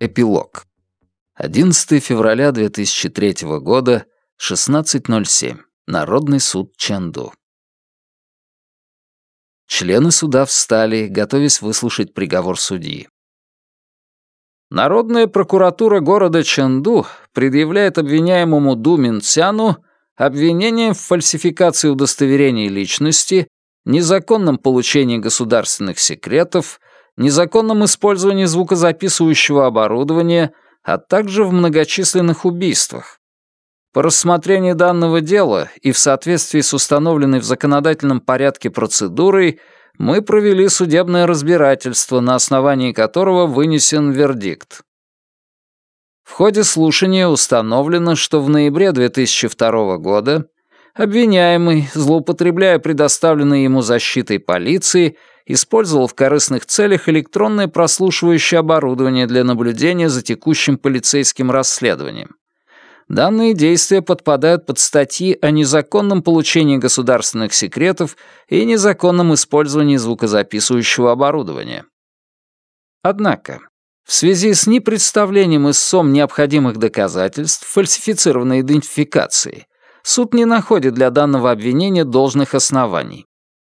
Эпилог. 11 февраля 2003 года, 16.07. Народный суд Чэнду. Члены суда встали, готовясь выслушать приговор судьи. Народная прокуратура города Чэнду предъявляет обвиняемому Ду Минцяну обвинение в фальсификации удостоверений личности, незаконном получении государственных секретов, незаконном использовании звукозаписывающего оборудования, а также в многочисленных убийствах. По рассмотрению данного дела и в соответствии с установленной в законодательном порядке процедурой мы провели судебное разбирательство, на основании которого вынесен вердикт. В ходе слушания установлено, что в ноябре 2002 года обвиняемый, злоупотребляя предоставленной ему защитой полиции, использовал в корыстных целях электронное прослушивающее оборудование для наблюдения за текущим полицейским расследованием. Данные действия подпадают под статьи о незаконном получении государственных секретов и незаконном использовании звукозаписывающего оборудования. Однако, в связи с непредставлением истцом необходимых доказательств фальсифицированной идентификации, суд не находит для данного обвинения должных оснований.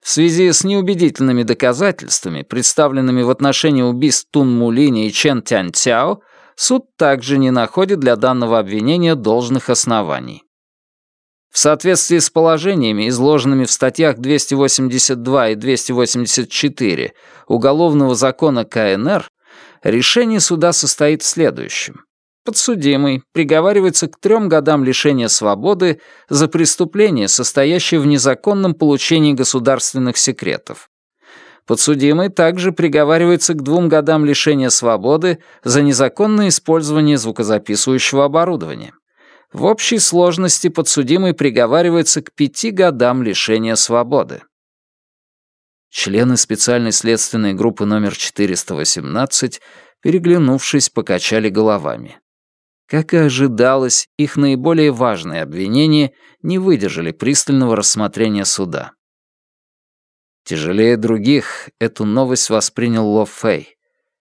В связи с неубедительными доказательствами, представленными в отношении убийств Тун Мулини и Чен Тянь Цяо, суд также не находит для данного обвинения должных оснований. В соответствии с положениями, изложенными в статьях 282 и 284 Уголовного закона КНР, решение суда состоит в следующем. Подсудимый приговаривается к трем годам лишения свободы за преступление, состоящее в незаконном получении государственных секретов. Подсудимый также приговаривается к двум годам лишения свободы за незаконное использование звукозаписывающего оборудования. В общей сложности подсудимый приговаривается к пяти годам лишения свободы. Члены специальной следственной группы номер 418, переглянувшись, покачали головами. Как и ожидалось, их наиболее важные обвинения не выдержали пристального рассмотрения суда. Тяжелее других эту новость воспринял Ло Фэй.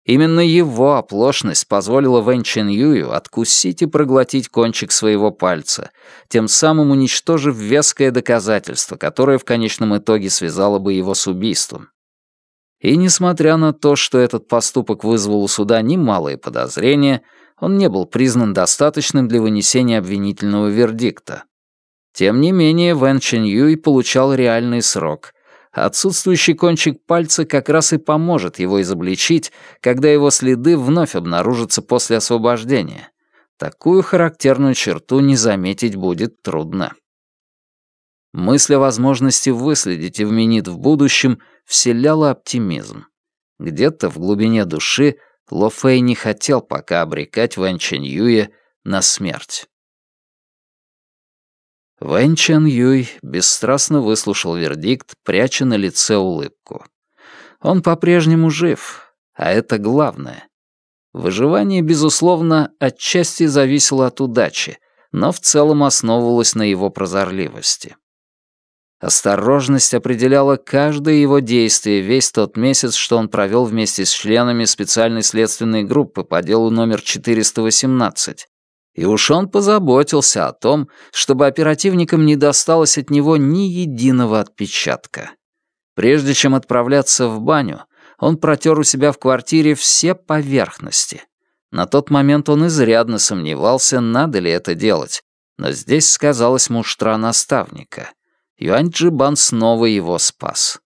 Именно его оплошность позволила Вэнь Чен Юю откусить и проглотить кончик своего пальца, тем самым уничтожив веское доказательство, которое в конечном итоге связало бы его с убийством. И несмотря на то, что этот поступок вызвал у суда немалые подозрения, он не был признан достаточным для вынесения обвинительного вердикта. Тем не менее, Вэн Чен Юй получал реальный срок, Отсутствующий кончик пальца как раз и поможет его изобличить, когда его следы вновь обнаружатся после освобождения. Такую характерную черту не заметить будет трудно. Мысль о возможности выследить Эвменит в будущем вселяла оптимизм. Где-то в глубине души Ло Фэй не хотел пока обрекать Ван Чэнь Юя на смерть. Вэнь Чен Юй бесстрастно выслушал вердикт, пряча на лице улыбку. Он по-прежнему жив, а это главное. Выживание, безусловно, отчасти зависело от удачи, но в целом основывалось на его прозорливости. Осторожность определяла каждое его действие весь тот месяц, что он провел вместе с членами специальной следственной группы по делу номер 418, и уж он позаботился о том, чтобы оперативникам не досталось от него ни единого отпечатка. Прежде чем отправляться в баню, он протер у себя в квартире все поверхности. На тот момент он изрядно сомневался, надо ли это делать, но здесь сказалась муштра наставника. Юань Джибан снова его спас.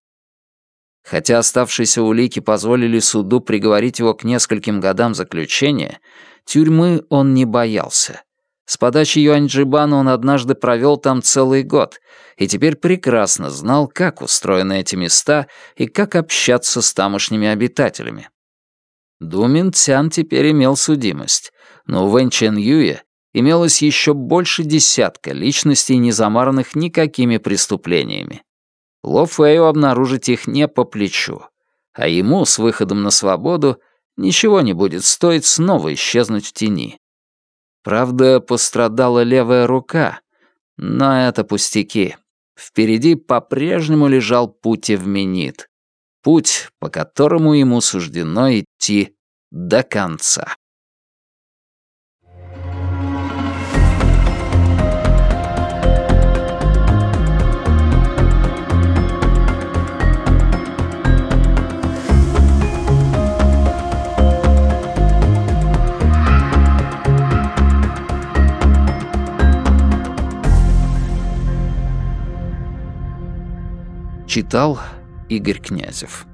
Хотя оставшиеся улики позволили суду приговорить его к нескольким годам заключения, Тюрьмы он не боялся. С подачи Юаньджибана он однажды провел там целый год и теперь прекрасно знал, как устроены эти места и как общаться с тамошними обитателями. Думин Цян теперь имел судимость, но у Вэнь Чен Юя имелось еще больше десятка личностей, не замаранных никакими преступлениями. Ло Фэю обнаружить их не по плечу, а ему с выходом на свободу Ничего не будет стоить снова исчезнуть в тени. Правда, пострадала левая рука, но это пустяки. впереди по-прежнему лежал путь Эвменит. Путь, по которому ему суждено идти до конца. Читал Игорь Князев